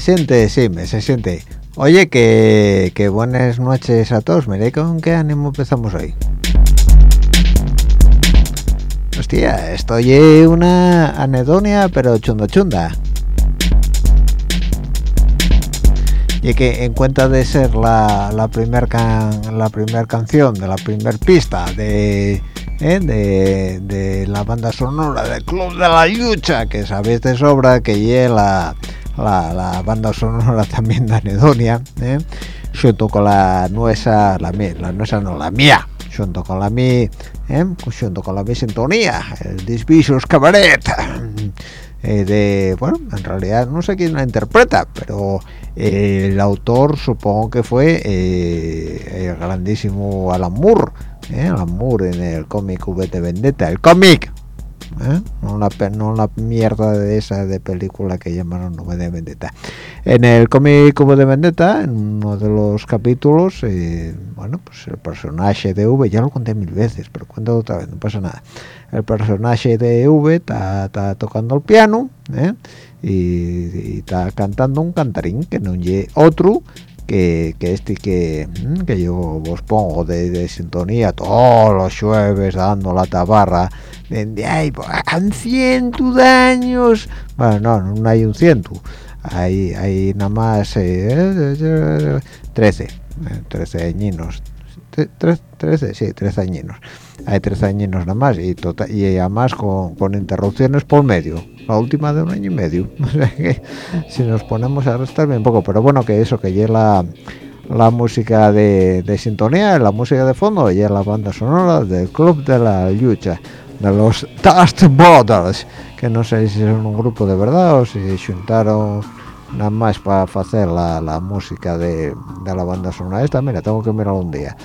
Siente, sí, me se siente. Oye, que, que buenas noches a todos. Miré con qué ánimo empezamos hoy. Hostia, estoy una anedonia, pero chunda chunda. Y que en cuenta de ser la, la primer can- la primer canción de la primer pista de, ¿eh? de, de la banda sonora del Club de la Lucha, que sabéis de sobra que lleva la, la, banda sonora también de Anedonia, ¿eh? junto con la nuestra, la mía, la nuestra no, la mía, junto con la mi, ¿eh? junto con la mi sintonía, el Disvisos Cabaret. Eh, de bueno en realidad no sé quién la interpreta pero eh, el autor supongo que fue eh, el grandísimo Alan Moore Alan Moore en el cómic V de Vendetta el cómic ¿eh? no, la, mierda de esa de película que llamaron V de Vendetta en el cómic V de Vendetta en uno de los capítulos eh, bueno pues el personaje de V ya lo conté mil veces pero cuento otra vez no pasa nada el personaje de V está, tocando el piano ¿eh? y, está cantando un cantarín que no oye otro que, que este que, que yo vos pongo de, de sintonía todos los jueves dando la tabarra de ay pues, han de bueno no no hay un ciento hay hay nada más eh, 13 eh, 13 añinos 13, 13, sí, 13 añinos. Hay 13 añinos nada más y, tota-, y además con, con, interrupciones por medio. La última de un año y medio. Si nos ponemos a restar bien poco, pero bueno, que eso, que llega la, música de, de, sintonía, la música de fondo, y la banda sonora del Club de la Lucha, de los Dust que no sé si son un grupo de verdad o si juntaron nada más para hacer la, la música de, de, la banda sonora esta. Mira tengo que mirar un día.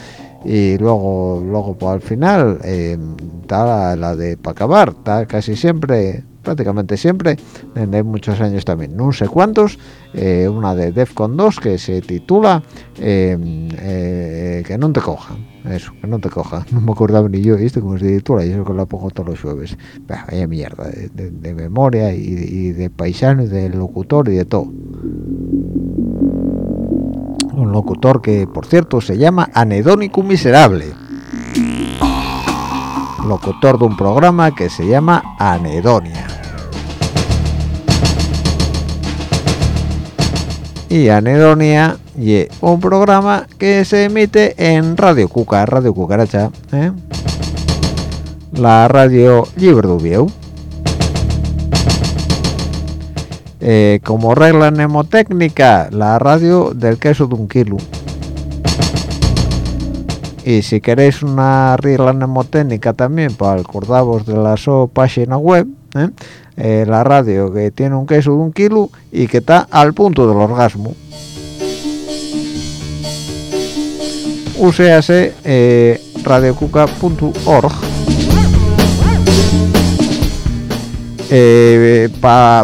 Y luego luego pues, al final está la, de para acabar está casi siempre prácticamente siempre desde muchos años también no sé cuántos eh, una de Defcon 2 que se titula eh, eh, que no te cojan eso, que no te coja. No me acordaba ni yo, ¿viste? Como se titula, yo que la pongo todos los jueves. vaya mierda, de, memoria y, de paisano y de locutor y de todo. Un locutor que, por cierto, se llama Anedónico Miserable. Locutor de un programa que se llama Anedonia. y Anedonia y un programa que se emite en Radio Cuca, Radio Cucaracha, ¿eh? la radio Libre de eh, como regla mnemotécnica, la radio del queso de un kilo. Y si queréis una regla mnemotécnica también para acordaros de la su página web, ¿eh? Eh, la radio que tiene un queso de un kilo y que está al punto del orgasmo. Usease eh, radiocuca.org eh, para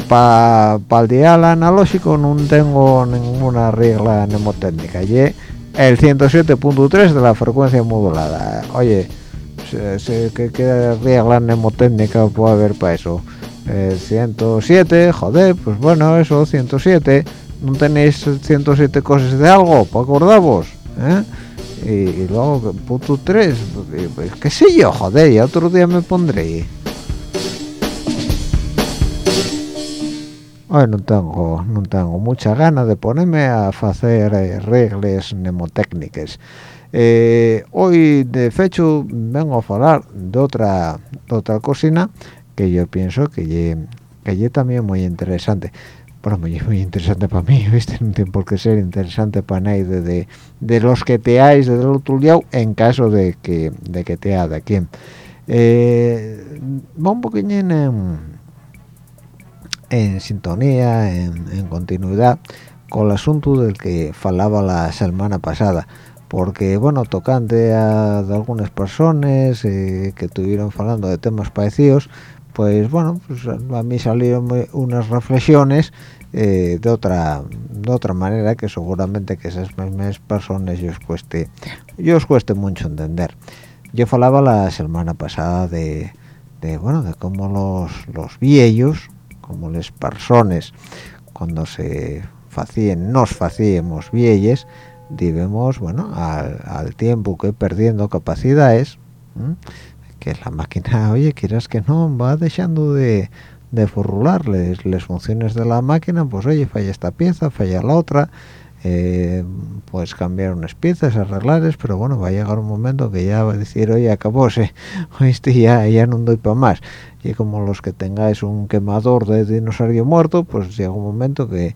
pa, el dial analógico no tengo ninguna regla mnemotécnica y el 107.3 de la frecuencia modulada oye ¿qué, qué regla mnemotécnica puede haber para eso? 107, eh, joder, pues bueno, eso, 107. ¿No tenéis 107 cosas de algo? ¿Para acordavos? ¿Eh? Y, luego, punto 3, pues, qué sé yo, joder, ya otro día me pondré. Hoy no tengo, no tengo mucha ganas de ponerme a hacer eh, reglas mnemotécnicas. hoy, de hecho, vengo a hablar de otra, otra cocina que yo pienso que ye, que también muy interesante. Bueno muy, muy interesante para mí viste no tiene por qué ser interesante para nadie de, de, los que te hay de lo tuyo en caso de que de que te de aquí. Eh, va un poquito en, en sintonía en, en, continuidad con el asunto del que falaba la semana pasada. Porque bueno tocante a algunas personas eh, que estuvieron hablando de temas parecidos pues bueno pues a mí salieron unas reflexiones eh, de otra de otra manera que seguramente que esas mismas personas yo os cueste yo os cueste mucho entender. Yo falaba la semana pasada de, de bueno de cómo los los viejos como las personas cuando se hacían nos hacíamos vieyes debemos bueno al, tiempo que perdiendo capacidades que la máquina, oye, quieras que no, va dejando de, de las funciones de la máquina, pues oye, falla esta pieza, falla la otra, eh, pues cambiar unas piezas, arreglarles, pero bueno, va a llegar un momento que ya va a decir, oye, acabóse, oíste, ya, ya no doy para más. Y como los que tengáis un quemador de dinosaurio muerto, pues llega un momento que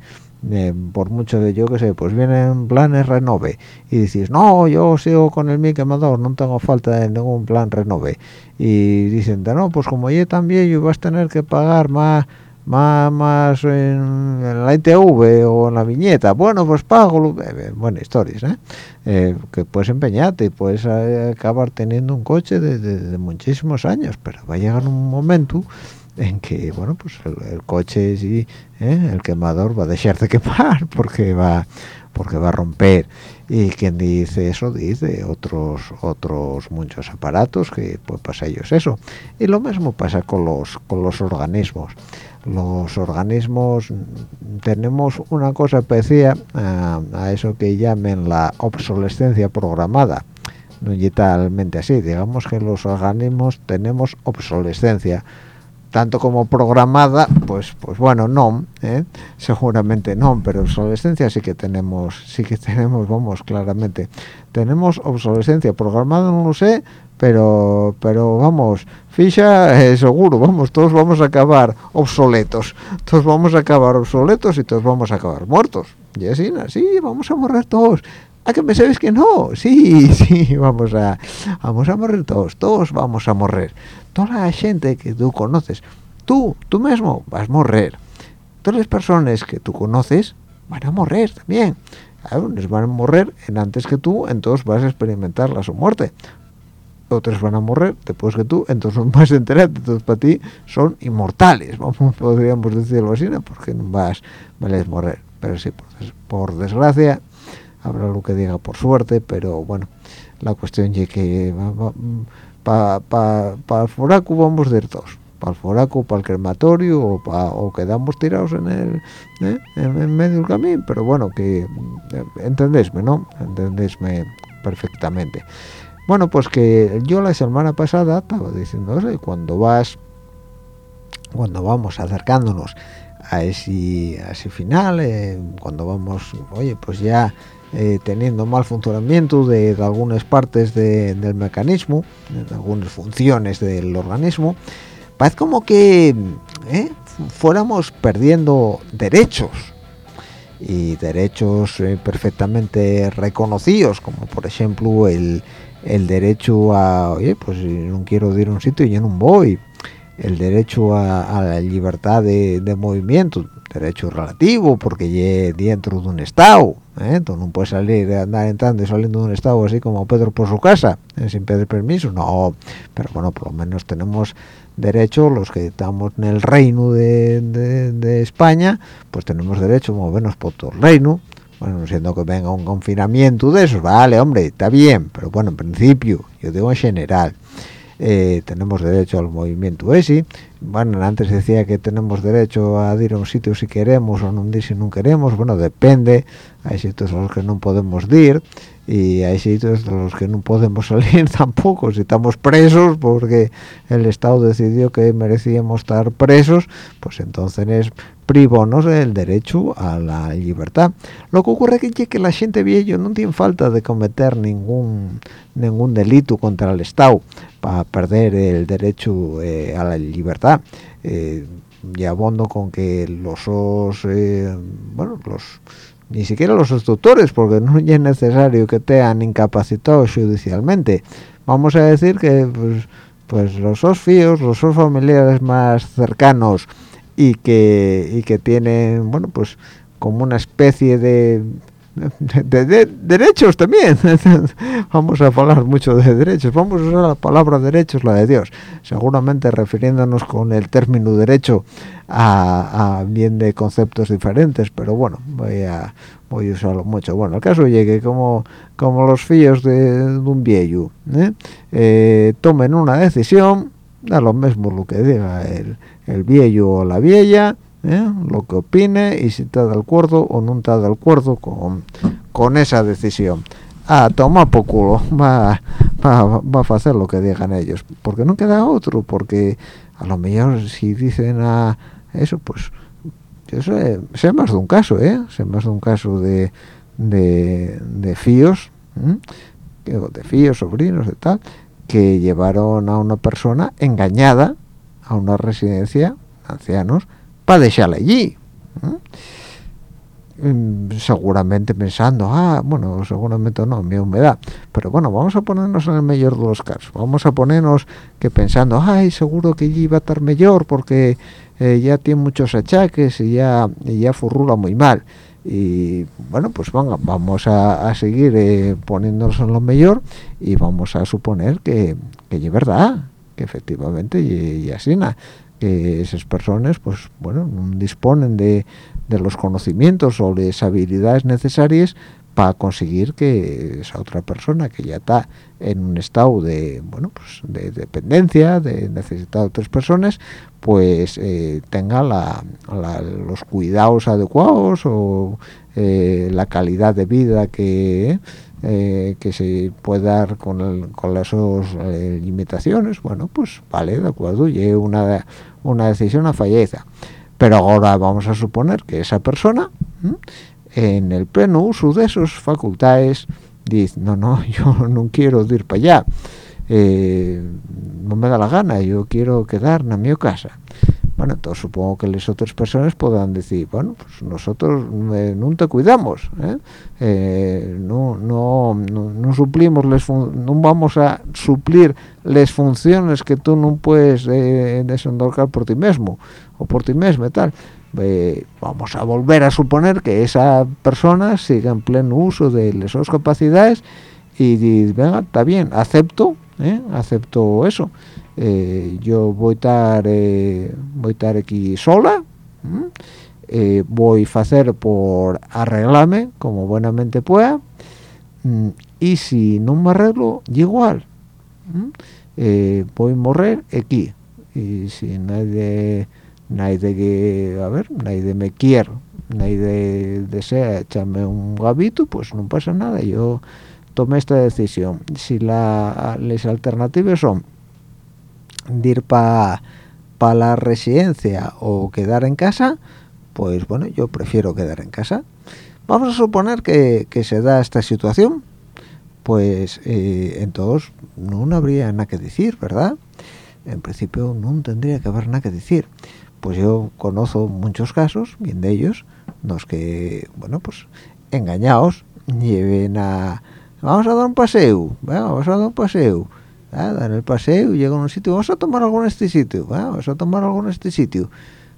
por mucho de yo que sé, pues vienen planes renove y dices, no, yo sigo con el mi quemador, no tengo falta de ningún plan renove. Y dicen, no, pues como yo también yo vas a tener que pagar más más, en, la ITV o en la viñeta, bueno, pues pago, eh, eh, buenas historias, ¿eh? ¿eh? que puedes empeñarte y puedes acabar teniendo un coche de, muchísimos años, pero va a llegar un momento en que bueno pues el, coche sí ¿eh? el quemador va a dejar de quemar porque va porque va a romper y quien dice eso dice otros otros muchos aparatos que pues pasa ellos eso y lo mismo pasa con los con los organismos los organismos tenemos una cosa parecida a, eso que llamen la obsolescencia programada. No literalmente así. Digamos que los organismos tenemos obsolescencia. Tanto como programada pues pues bueno no ¿eh? seguramente no pero obsolescencia sí que tenemos sí que tenemos vamos claramente. Tenemos obsolescencia programada no lo sé pero pero vamos ficha eh, seguro vamos todos vamos a acabar obsoletos todos vamos a acabar obsoletos y todos vamos a acabar muertos y así sí vamos a morir todos ¿A que me sabes que no? Sí, sí, vamos a, vamos a morir todos, todos vamos a morir. Toda la gente que tú conoces, tú, tú mismo vas a morir. Todas las personas que tú conoces van a morir también. Unos van a morir antes que tú, entonces vas a experimentar la su muerte. Otros van a morir después que tú, entonces no vas a. Entonces para ti son inmortales, podríamos decirlo así, ¿no? porque no vas, a morir. Pero sí, por desgracia, habrá lo que diga por suerte pero bueno la cuestión es que para pa, el foraco vamos de todos para el foraco para el crematorio o, o quedamos tirados en el ¿eh? en, medio del camino pero bueno que eh, entendésme no entendésme perfectamente bueno pues que yo la semana pasada estaba diciendo cuando vas cuando vamos acercándonos a ese, a ese final eh, cuando vamos oye pues ya eh, teniendo mal funcionamiento de, algunas partes del mecanismo, de algunas funciones del organismo, parece como que eh, fuéramos perdiendo derechos. Y derechos perfectamente reconocidos, como por ejemplo el, derecho a, oye, pues no quiero ir a un sitio y yo no voy, el derecho a, la libertad de, movimiento, derecho relativo porque ye dentro de un estado ¿eh? tú no puedes salir andar entrando y saliendo de un estado así como Pedro por su casa ¿eh? sin pedir permiso no pero bueno por lo menos tenemos derecho los que estamos en el reino de, España pues tenemos derecho a movernos por todo el reino bueno, siendo que venga un confinamiento de esos, vale, hombre, está bien, pero bueno, en principio, yo digo en general, eh, tenemos derecho al movimiento. Ese bueno antes decía que tenemos derecho a ir a un sitio si queremos o no ir si no queremos bueno depende hay sitios a los que no podemos ir y hay sitios de los que no podemos salir tampoco si estamos presos porque el estado decidió que merecíamos estar presos pues entonces es privonos el derecho a la libertad. Lo que ocurre es que, que la gente viejo no tiene falta de cometer ningún ningún delito contra el estado para perder el derecho eh, a la libertad. Eh, y abondo con que los eh, bueno los ni siquiera los instructores porque no es necesario que estén incapacitados judicialmente. Vamos a decir que pues, pues los socios los familiares más cercanos y que y que tienen bueno pues como una especie de de, derechos también. Vamos a hablar mucho de derechos. Vamos a usar la palabra derechos la de Dios. Seguramente refiriéndonos con el término derecho a, bien de conceptos diferentes pero bueno voy a voy a usarlo mucho bueno el caso llegue como como los fíos de, un viejo ¿eh? Eh, tomen una decisión da lo mismo lo que diga el, el viejo o la vieja ¿eh? lo que opine y si está de acuerdo o no está de acuerdo con, con esa decisión a tomar por culo va, va, va a hacer lo que digan ellos porque no queda otro porque a lo mejor si dicen a eso pues sé, sé más de un caso eh sé más de un caso de de, de fíos de fíos sobrinos de tal que llevaron a una persona engañada a una residencia de ancianos para dejarla allí seguramente pensando ah bueno seguramente no mi humedad pero bueno vamos a ponernos en el mejor de los casos. Vamos a ponernos que pensando ay seguro que allí va a estar mejor porque eh, ya tiene muchos achaques y ya y ya furrula muy mal y bueno pues venga, vamos a, seguir eh, poniéndonos en lo mejor y vamos a suponer que que es verdad que efectivamente y, y así nada que esas personas pues bueno disponen de, los conocimientos o las habilidades necesarias para conseguir que esa otra persona que ya está en un estado de bueno pues de dependencia de necesitar de otras personas pues eh, tenga los cuidados adecuados o eh, la calidad de vida que eh, que se puede dar con, con las limitaciones bueno pues vale de acuerdo y una una decisión a falleza pero ahora vamos a suponer que esa persona en el pleno uso de sus facultades dice no no yo no quiero ir para allá eh, no me da la gana yo quiero quedar en mi casa bueno entonces supongo que las otras personas podrán decir bueno pues nosotros eh, no te cuidamos ¿eh? Eh, no, no, no, suplimos les no vamos a suplir las funciones que tú no puedes desendolcar por ti mismo o por ti mismo y tal vamos a volver a suponer que esa persona siga en pleno uso de sus capacidades y, y venga está bien acepto acepto eso eh, yo voy a estar eh, voy a estar aquí sola eh, voy a hacer por arreglarme como buenamente pueda y si no me arreglo igual voy a morir aquí. Y si nadie nadie que a ver nadie me quiere nadie desea echarme un gabito pues no pasa nada. Yo tomé esta decisión. Si la, las alternativas son de ir para pa la residencia o quedar en casa, pues bueno, yo prefiero quedar en casa. Vamos a suponer que, se da esta situación, pues eh, entonces no habría nada que decir, ¿verdad? En principio no tendría que haber nada que decir. Pues yo conozco muchos casos, bien de ellos, los que, bueno, pues engañados, lleven a... Vamos a dar un paseo, vamos a dar un paseo en el paseo llega a un sitio vamos a tomar algo en este sitio vamos a tomar algo en este sitio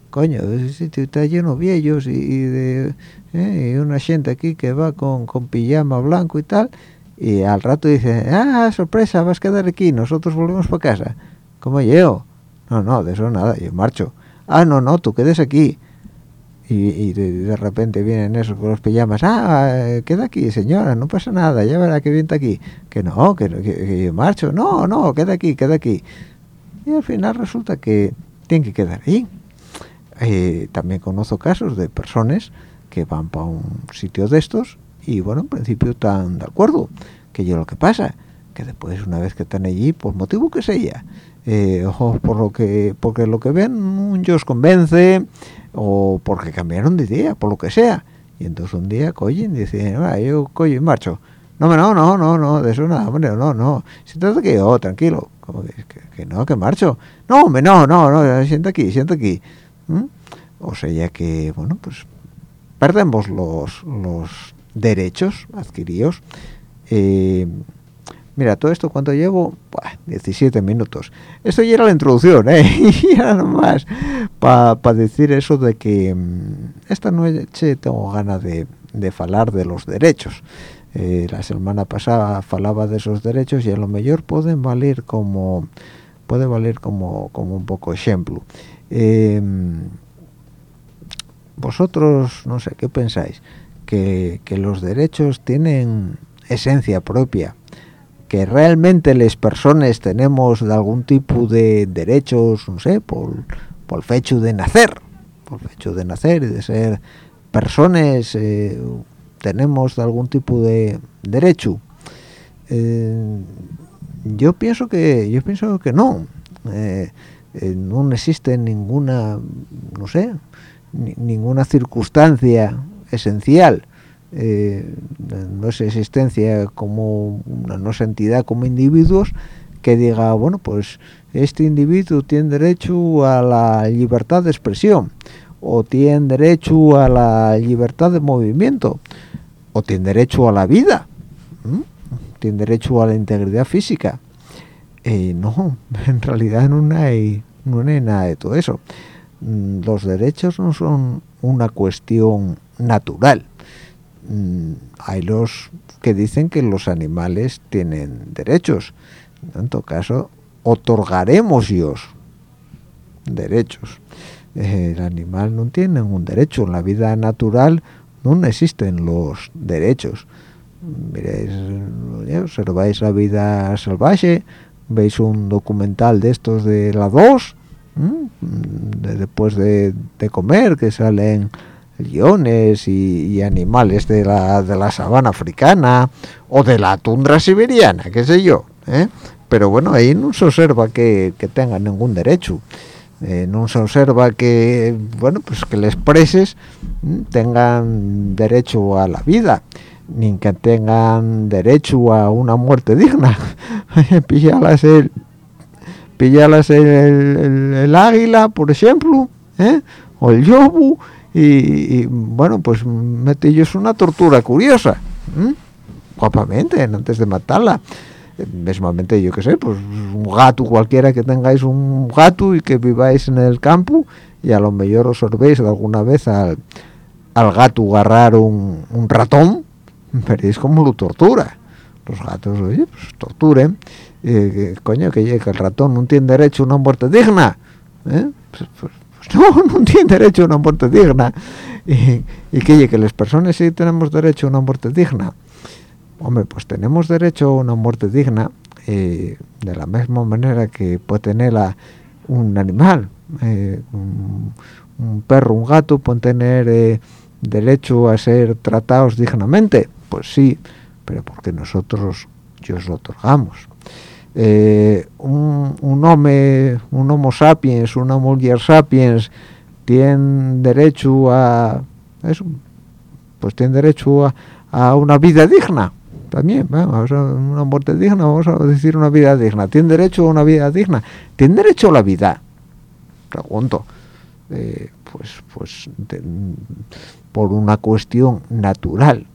coño ese sitio está lleno de viejos y, de eh, y una gente aquí que va con, con pijama blanco y tal y al rato dice ah sorpresa vas a quedar aquí nosotros volvemos para casa ¿cómo llego? no no de eso nada yo marcho ah no no tú quedes aquí y, de, repente vienen esos con los pijamas ah queda aquí señora no pasa nada ya verá que viene aquí que no que, que, yo marcho no no queda aquí queda aquí y al final resulta que tiene que quedar ahí. Eh, también conozco casos de personas que van para un sitio de estos y bueno en principio están de acuerdo que yo lo que pasa que después una vez que están allí por motivo que sea eh, o por lo que porque lo que ven yo os convence o porque cambiaron de idea, por lo que sea. Y entonces un día coyen dicen, ah, yo y marcho. No, no, no, no, no, de eso nada, hombre, no, no. Siéntate aquí, oh, tranquilo. Como que, no, que marcho. No, hombre, no, no, no, sienta aquí, sienta aquí. O sea, ya que, bueno, pues perdemos los, los derechos adquiridos. Eh, Mira, todo esto cuando llevo, 17 minutos. Esto ya era la introducción, ¿eh? y era nomás para decir eso de que mm, esta noche tengo ganas de, de hablar de los derechos. Eh, la semana pasada falaba de esos derechos y a lo mejor pueden valer como puede valer como, como un poco ejemplo. Em, vosotros, no sé, ¿qué pensáis? Que, que los derechos tienen esencia propia que realmente las personas tenemos de algún tipo de derechos, no sé, por, por el hecho de nacer, por el hecho de nacer y de ser personas, eh, tenemos de algún tipo de derecho. Eh, yo pienso que yo pienso que no. Eh, no existe ninguna, no sé, ninguna circunstancia esencial eh, nuestra existencia como una nuestra entidad como individuos que diga bueno pues este individuo tiene derecho a la libertad de expresión o tiene derecho a la libertad de movimiento o tiene derecho a la vida tiene derecho a la integridad física eh, no en realidad no hay no hay nada de todo eso. Mm, los derechos no son una cuestión natural hay los que dicen que los animales tienen derechos. En todo caso, otorgaremos ellos derechos. El animal no tiene ningún derecho. En la vida natural no existen los derechos. Miréis, observáis la vida salvaje, veis un documental de estos de la 2, después de, de, comer, que salen leones y, animales de la, de la sabana africana o de la tundra siberiana, qué sé yo. ¿eh? Pero bueno, ahí no se observa que, que tengan ningún derecho. Eh, no se observa que, bueno, pues que les preses tengan derecho a la vida, ni que tengan derecho a una muerte digna. Pillalas el, pillalas el, el, águila, por ejemplo, ¿eh? o el yobu, y, bueno pues mete ellos una tortura curiosa guapamente antes de matarla. Mismamente yo qué sé pues un gato cualquiera que tengáis un gato y que viváis en el campo y a lo mejor os sorbéis alguna vez al, gato agarrar un, un ratón veréis cómo lo tortura. Los gatos oye pues torturen. Eh, coño que, que el ratón no tiene derecho a una muerte digna ¿eh? pues, pues no, no tiene derecho a una muerte digna. Y, que, que las personas sí tenemos derecho a una muerte digna. Hombre, pues tenemos derecho a una muerte digna eh, de la misma manera que puede tenerla un animal. Eh, un, perro, un gato pueden tener eh, derecho a ser tratados dignamente. Pues sí, pero porque nosotros yo lo otorgamos. Eh, un, un, hombre, un homo sapiens, una mujer sapiens, tiene derecho a eso, pues tiene derecho a, una vida digna, también, a una muerte digna, vamos a decir una vida digna, tiene derecho a una vida digna, tiene derecho a la vida, pregunto, eh, pues, pues por una cuestión natural,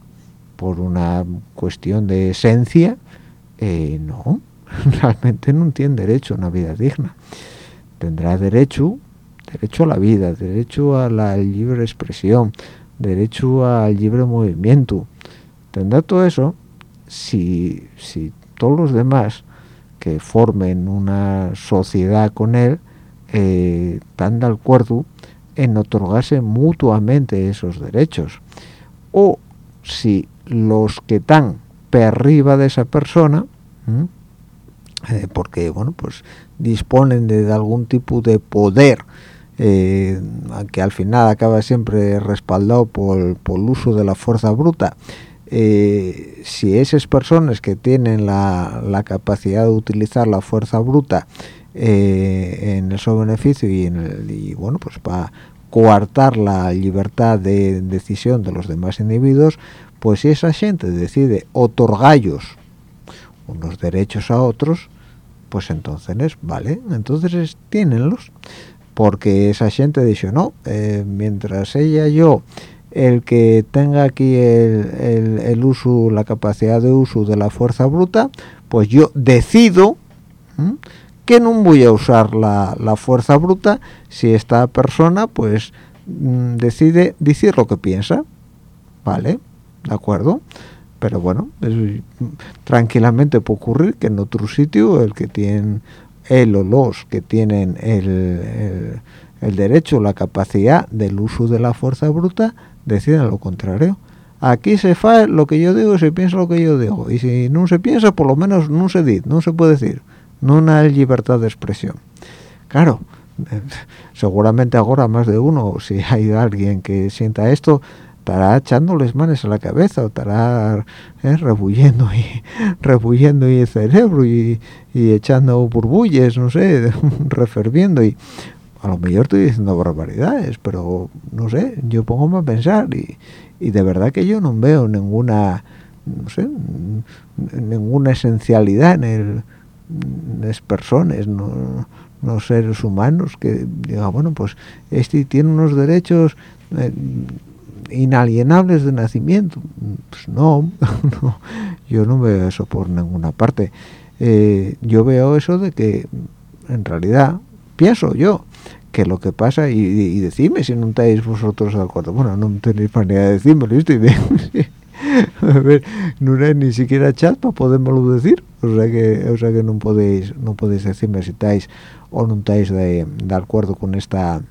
por una cuestión de esencia, eh, no, realmente no tiene derecho a una vida digna. Tendrá derecho, derecho a la vida, derecho a la libre expresión, derecho al libre movimiento. Tendrá todo eso si, si todos los demás que formen una sociedad con él eh, están de acuerdo en otorgarse mutuamente esos derechos. O si los que están per arriba de esa persona, eh, porque bueno pues disponen de, algún tipo de poder eh, que al final acaba siempre respaldado por, el uso de la fuerza bruta. Eh, si esas personas que tienen la, capacidad de utilizar la fuerza bruta en su beneficio y, en el, y bueno pues para coartar la libertad de decisión de los demás individuos pues si esa gente decide otorgallos unos derechos a otros, pues entonces, vale, entonces tienenlos, porque esa gente dice, no, eh, mientras ella yo, el que tenga aquí el, el, uso, la capacidad de uso de la fuerza bruta, pues yo decido que no voy a usar la, la, fuerza bruta si esta persona pues mm, decide decir lo que piensa, ¿vale? ¿De acuerdo? Pero bueno tranquilamente puede ocurrir que en otro sitio el que tiene él o los que tienen el, el, derecho la capacidad del uso de la fuerza bruta deciden lo contrario. Aquí se fa lo que yo digo y se piensa lo que yo digo. Y si no se piensa por lo menos no se dice no se puede decir. No hay libertad de expresión. Claro seguramente ahora más de uno si hay alguien que sienta esto estará echándoles manes a la cabeza o estará eh, y rebuyendo y el cerebro y, echando burbulles no sé referviendo y a lo mejor estoy diciendo barbaridades pero no sé yo pongo a pensar y, y de verdad que yo no veo ninguna no sé ninguna esencialidad en el en las personas no los seres humanos que diga bueno pues este tiene unos derechos eh, inalienables de nacimiento. Pues no, yo no veo eso por ninguna parte. Eh, yo veo eso de que en realidad pienso yo que lo que pasa y, y decime si no estáis vosotros de acuerdo. Bueno no tenéis manera de decirme estoy bien a ver no hay ni siquiera chat para podérmelo decir. O sea que o sea que no podéis no podéis decirme si estáis o no estáis de, de acuerdo con esta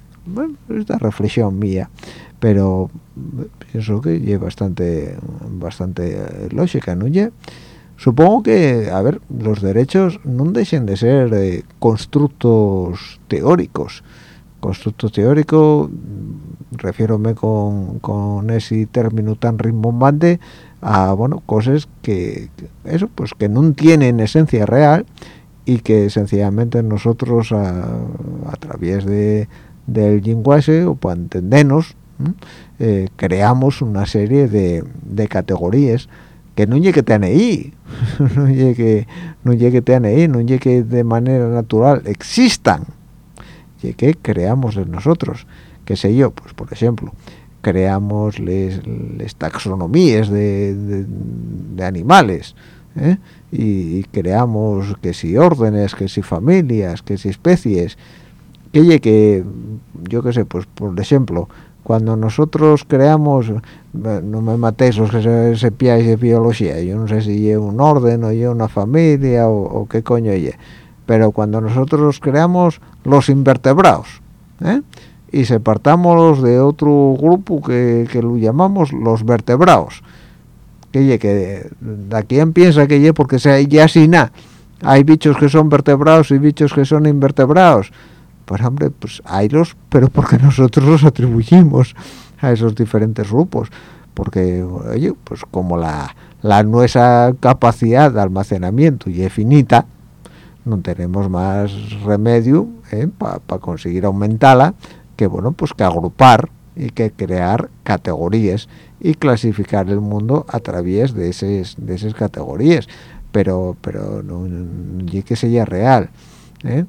esta reflexión mía pero pienso que es bastante bastante eh, lógica no supongo que a ver los derechos no dejen de ser eh, constructos teóricos. Constructo teórico refiérome con, con ese término tan rimbombante a bueno cosas que, eso pues que no tienen esencia real y que sencillamente nosotros a, través de del lenguaje o para entendernos eh, creamos una serie de, de categorías. Que no llegue que ahí no llegue no llegue que ahí no llegue de manera natural existan. Y que creamos de nosotros. Qué sé yo pues por ejemplo creamos les, taxonomías de, animales ¿eh? y, creamos que si órdenes que si familias que si especies. Que que yo qué sé pues por ejemplo cuando nosotros creamos no me matéis los que se, se de biología yo no sé si es un orden o es una familia o, qué coño es pero cuando nosotros creamos los invertebrados ¿eh? y separamos de otro grupo que, lo llamamos los vertebrados que que de aquí piensa que ye porque sea ya así nada hay bichos que son vertebrados y bichos que son invertebrados pues hombre pues haylos pero porque nosotros los atribuimos a esos diferentes grupos porque oye pues como la, la nuestra capacidad de almacenamiento y es finita no tenemos más remedio ¿eh? para conseguir aumentarla que bueno pues que agrupar y que crear categorías y clasificar el mundo a través de esas de esas categorías pero pero no, no, que sea real ¿eh?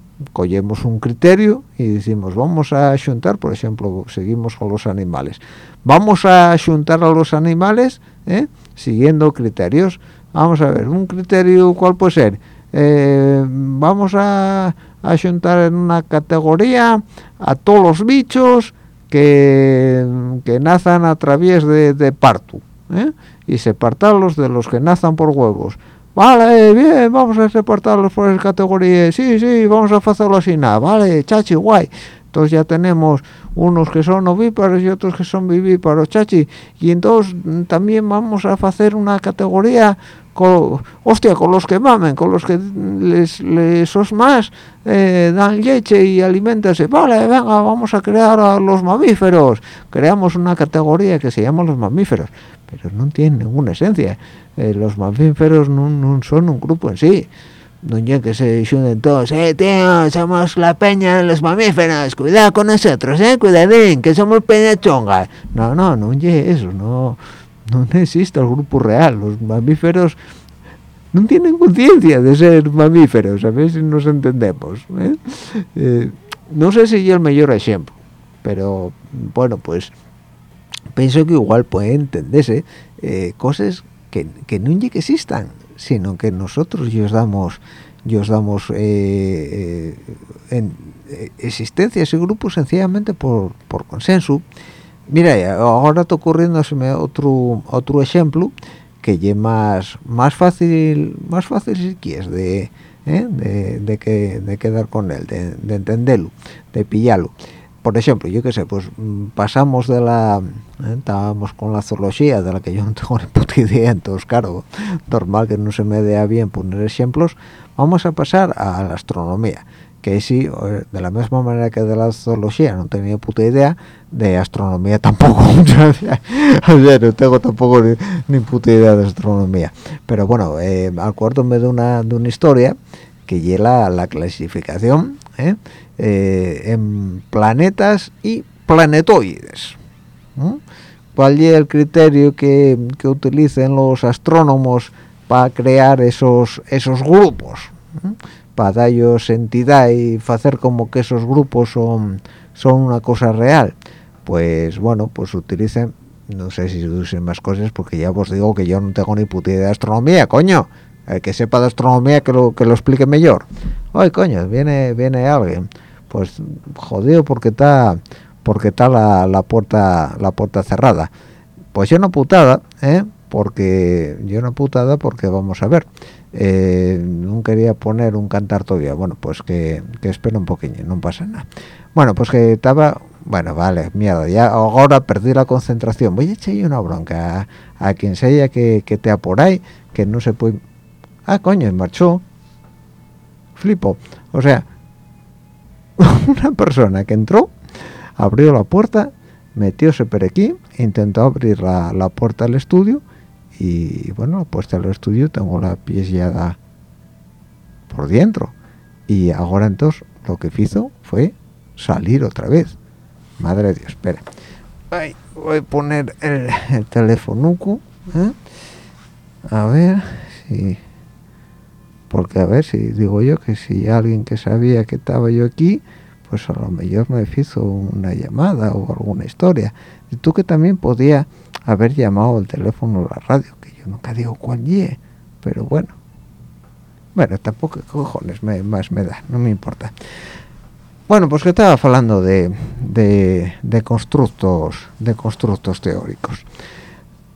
un criterio y decimos vamos a juntar por ejemplo seguimos con los animales vamos a juntar a los animales ¿eh? siguiendo criterios vamos a ver un criterio cuál puede ser eh, vamos a a juntar en una categoría a todos los bichos que, que nazan a través de, parto ¿eh? y separarlos de los que nazan por huevos vale, bien, vamos a separarlos por categorías sí, sí, vamos a hacerlo así. Nada, vale, chachi, guay. Entonces ya tenemos unos que son ovíparos y otros que son vivíparos, chachi. Y entonces también vamos a hacer una categoría con, hostia, con los que mamen, con los que les, les os más eh, dan leche y alimentarse, vale, venga, vamos a crear a los mamíferos, creamos una categoría que se llama los mamíferos, pero no tiene ninguna esencia, eh, los mamíferos no, son un grupo en sí, no ya que se unen todos, eh, tío, somos la peña de los mamíferos, cuidado con nosotros, eh, cuidadín, que somos peña chonga, no, no, no eso, no no existe el grupo real. Los mamíferos no tienen conciencia de ser mamíferos a ver si nos entendemos ¿eh? Eh, no sé si es el mejor ejemplo pero bueno pues pienso que igual puede entenderse eh, cosas que, no que existan sino que nosotros os damos os damos en existencia ese grupo sencillamente por, por consenso mira ahora está ocurriéndose otro otro ejemplo que es más más fácil más fácil si quieres de, ¿eh? de, que, de quedar con él de, entenderlo de pillarlo por ejemplo yo qué sé pues mm, pasamos de la ¿eh? estábamos con la zoología de la que yo no tengo ni puta idea entonces claro normal que no se me dé bien poner ejemplos vamos a pasar a la astronomía que sí, de la misma manera que de la zoología no tenía puta idea, de astronomía tampoco, o sea, no tengo tampoco ni, puta idea de astronomía. Pero bueno, eh, acuérdome de una, de una historia que lleva la clasificación ¿eh? Eh, en planetas y planetoides. ¿Cuál es el criterio que, que utilicen los astrónomos para crear esos, esos grupos? para darles entidad y hacer como que esos grupos son son una cosa real pues bueno pues utilicen no sé si usen más cosas porque ya os digo que yo no tengo ni puta idea de astronomía coño el que sepa de astronomía que lo que lo explique mejor. Ay coño viene viene alguien. Pues jodido porque está porque está la, la puerta la puerta cerrada. Pues yo no putada ¿eh? porque yo no putada porque vamos a ver. Eh, no quería poner un cantar todavía. Bueno pues que, que espera un poquillo no pasa nada. Bueno pues que estaba bueno vale mierda ya ahora perdí la concentración. Voy a echar una bronca a, quien sea que, que te por que no se puede ah coño marchó. Flipo. O sea una persona que entró abrió la puerta metióse por aquí intentó abrir la, la puerta del estudio y bueno la puerta del estudio tengo la pies ya por dentro. Y ahora entonces lo que hizo fue salir otra vez. Madre de Dios espera. Voy a poner el, teléfono ¿eh? a ver si porque a ver si digo yo que si alguien que sabía que estaba yo aquí pues a lo mejor me hizo una llamada o alguna historia. Y tú que también podía haber llamado el teléfono o la radio que yo nunca digo cuál ye pero bueno. Bueno tampoco cojones más me da no me importa. Bueno pues que estaba hablando de, de, constructos de constructos teóricos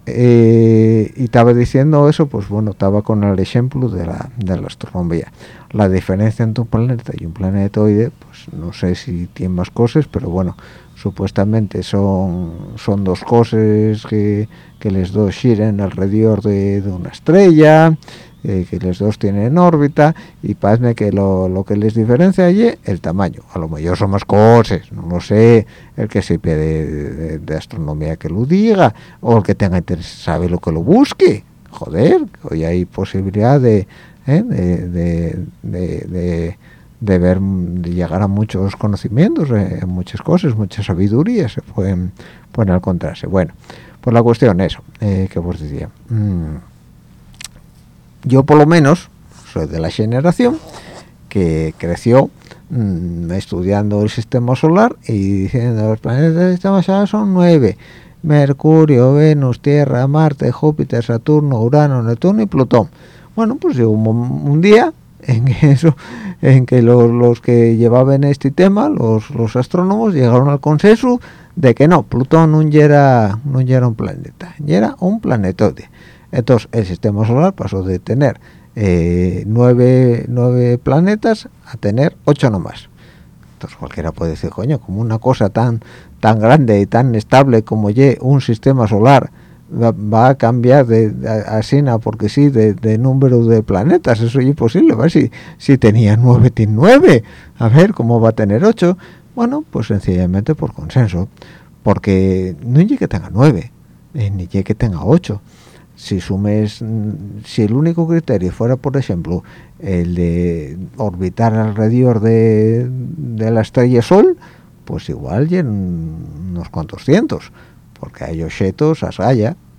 eh, y estaba diciendo eso pues bueno estaba con el ejemplo de la, de la astronomía. La diferencia entre un planeta y un planetoide pues no sé si tiene más cosas pero bueno supuestamente son son dos cosas que, que les dos giren alrededor de, de una estrella eh, que los dos tienen órbita y parece que lo, que les diferencia allí el tamaño. A lo mejor son más cosas no lo sé el que se de, de, astronomía que lo diga o el que tenga interés sabe lo que lo busque. Joder hoy hay posibilidad de, ¿eh? de, de ver de llegar a muchos conocimientos en eh, muchas cosas muchas sabidurías se pueden pueden encontrarse. Bueno pues la cuestión eso que vos decía. Mm, yo por lo menos soy de la generación que creció mm, estudiando el sistema solar y diciendo los planetas del sistema solar son nueve Mercurio, Venus, Tierra, Marte, Júpiter, Saturno, Urano, Neptuno y Plutón. Bueno, pues llegó un, día en eso, en que los, que llevaban este tema, los, los, astrónomos, llegaron al consenso de que no, Plutón no era, no era un planeta, era un planetoide. Entonces el sistema solar pasó de tener eh, nueve, planetas a tener ocho nomás. Entonces cualquiera puede decir, coño, como una cosa tan tan grande y tan estable como ye un sistema solar va, a cambiar de, así porque sí de, número de planetas eso es imposible ¿va? si si tenía nueve tiene nueve a ver cómo va a tener ocho bueno pues sencillamente por consenso porque no llegue que tenga nueve eh, ni llegue que tenga ocho si sumes si el único criterio fuera por ejemplo el de orbitar alrededor de, la estrella sol pues igual llegan unos cuantos cientos porque hay objetos a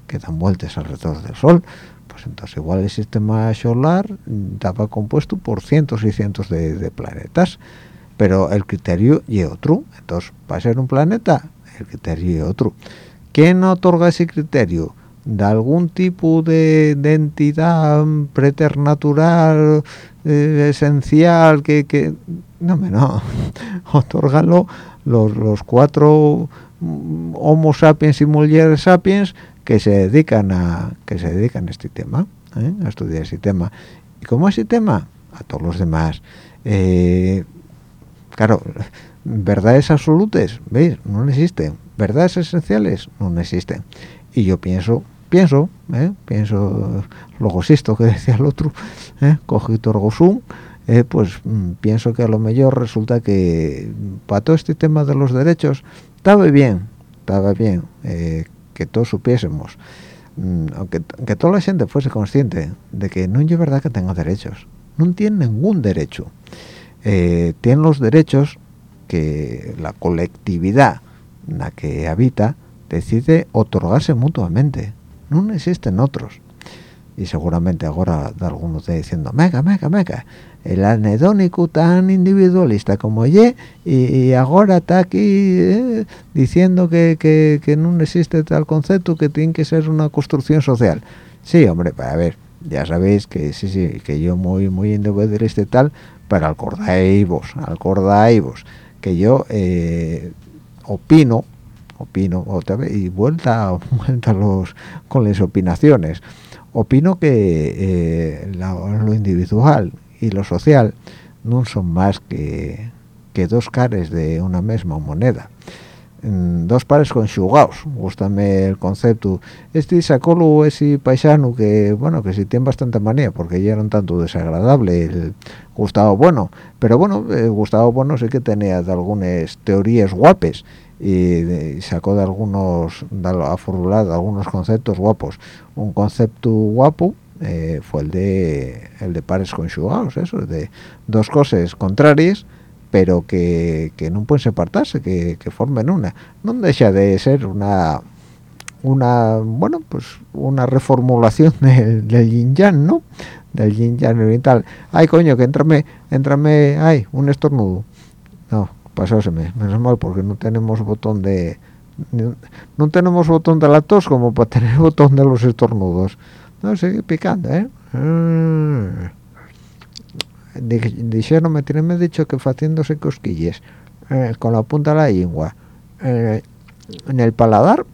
que dan vueltas alrededor del sol. Pues entonces igual el sistema solar estaba compuesto por cientos y cientos de, planetas pero el criterio y otro. Entonces para ser un planeta el criterio y otro. ¿quién otorga ese criterio? De algún tipo de, entidad preternatural eh, esencial que, que no me no otórgalo los, los cuatro mm, homo sapiens y mujeres sapiens que se dedican a que se dedican a este tema ¿eh? a estudiar ese tema. Y como ese tema a todos los demás eh, claro verdades absolutas veis no existen. Verdades esenciales no existen. Y yo pienso pienso, ¿eh? pienso luego esto que decía el otro, ¿eh? cogito ergo eh, pues mm, pienso que a lo mejor resulta que para todo este tema de los derechos estaba bien, estaba bien eh, que todos supiésemos, mm, aunque que toda la gente fuese consciente de que no es verdad que tenga derechos, no tiene ningún derecho, tiene los derechos que la colectividad en la que habita decide otorgarse mutuamente no existen otros. Y seguramente ahora algunos te diciendo mega mega mega el anedónico tan individualista como ye y, ahora está aquí eh, diciendo que, que, no existe tal concepto que tiene que ser una construcción social sí hombre a ver ya sabéis que sí sí que yo muy muy individualista y tal pero acordáis vos acordáis vos que yo eh, opino opino otra vez y vuelta, vuelta los con las opinaciones. Opino que eh, lo individual y lo social no son más que, que dos caras de una misma moneda. Dos pares conjugados gustame el concepto. Este sacólo ese paisano que bueno que sí tiene bastante manía porque ya era un tanto desagradable el Gustavo Bueno pero bueno Gustavo Bueno sí que tenía algunas teorías guapes y, sacó de algunos a formular algunos conceptos guapos un concepto guapo eh, fue el de el de pares conjugados eso de dos cosas contrarias pero que, no pueden separarse, que, que, formen una. No deja de ser una, una bueno, pues una reformulación del, yin yang, ¿no? Del yin yang oriental. Ay, coño, que entrame, entrame, ay, un estornudo. Pasóseme, menos mal, porque no tenemos botón de... No tenemos botón de la tos como para tener botón de los estornudos. No, sigue picando, ¿eh? Ah dijeron me tienen dicho que haciéndose cosquillas eh, con la punta de la lengua eh, en el paladar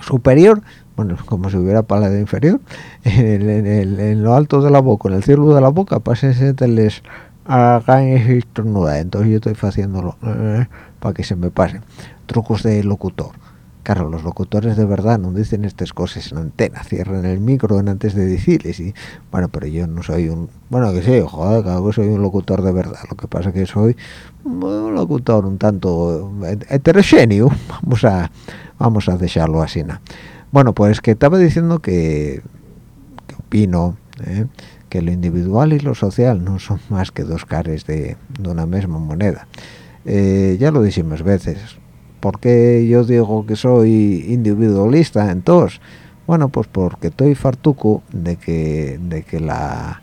superior bueno como si hubiera paladar inferior en, lo alto de la boca en el cielo de la boca pásense les hagan estornudar entonces yo estoy haciéndolo eh, para que se me pase. Trucos de locutor. Claro, los locutores de verdad no dicen estas cosas en antena, cierran el micro antes de decirles y bueno, pero yo no soy un, bueno que sí, joder, que soy un locutor de verdad, lo que pasa que soy un locutor un tanto heterogéneo, vamos a vamos a dejarlo así, ¿no? Bueno, pues que estaba diciendo que, opino ¿eh? Que lo individual y lo social no son más que dos caras de, una misma moneda. Eh, ya lo dijimos veces, ¿Por qué yo digo que soy individualista entonces? Bueno, pues porque estoy fartuco de que, de que la,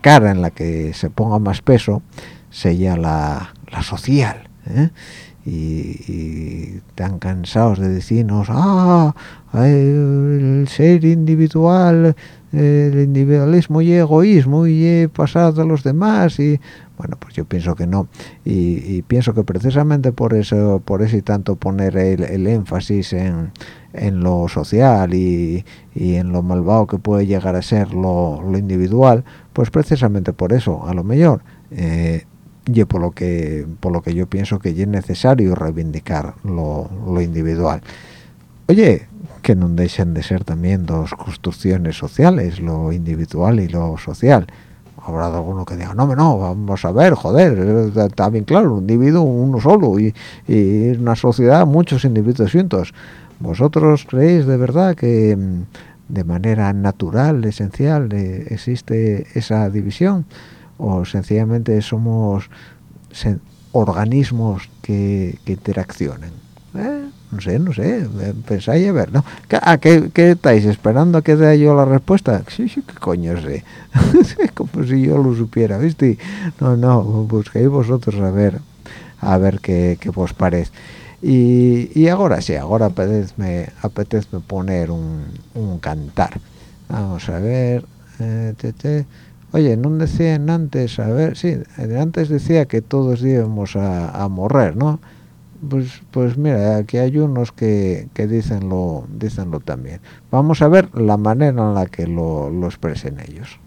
cara en la que se ponga más peso sea la, social. ¿eh? Y, tan cansados de decirnos, ah, el ser individual, el individualismo y egoísmo y pasado a los demás y bueno pues yo pienso que no. Y, pienso que precisamente por eso por eso y tanto poner el, énfasis en, lo social y, en lo malvado que puede llegar a ser lo, individual pues precisamente por eso a lo mejor. Eh, y por lo que por lo que yo pienso que es necesario reivindicar lo, lo individual oye que no dejen de ser también dos construcciones sociales lo individual y lo social habrá alguno que diga, no, no, vamos a ver, joder, está bien claro, un individuo uno solo y, y una sociedad muchos individuos juntos. ¿Vosotros creéis de verdad que mm, de manera natural, esencial, eh, existe esa división? ¿O sencillamente somos organismos que, que interaccionen? ¿Eh? No sé, no sé, pensáis a ver, ¿no? ¿A qué, qué, estáis esperando que dé yo la respuesta? Sí, sí, qué coño sé, como si yo lo supiera, ¿viste? No, no, busquéis vosotros a ver, a ver qué, qué os parece. Y, y, ahora sí, ahora apetezme, apetezme poner un, un cantar. Vamos a ver, eh, Oye, no decían antes, a ver, sí, antes decía que todos íbamos a, a morrer, ¿no? Pues, pues mira, aquí hay unos que, que dicenlo, dicenlo también. Vamos a ver la manera en la que lo, lo expresen ellos.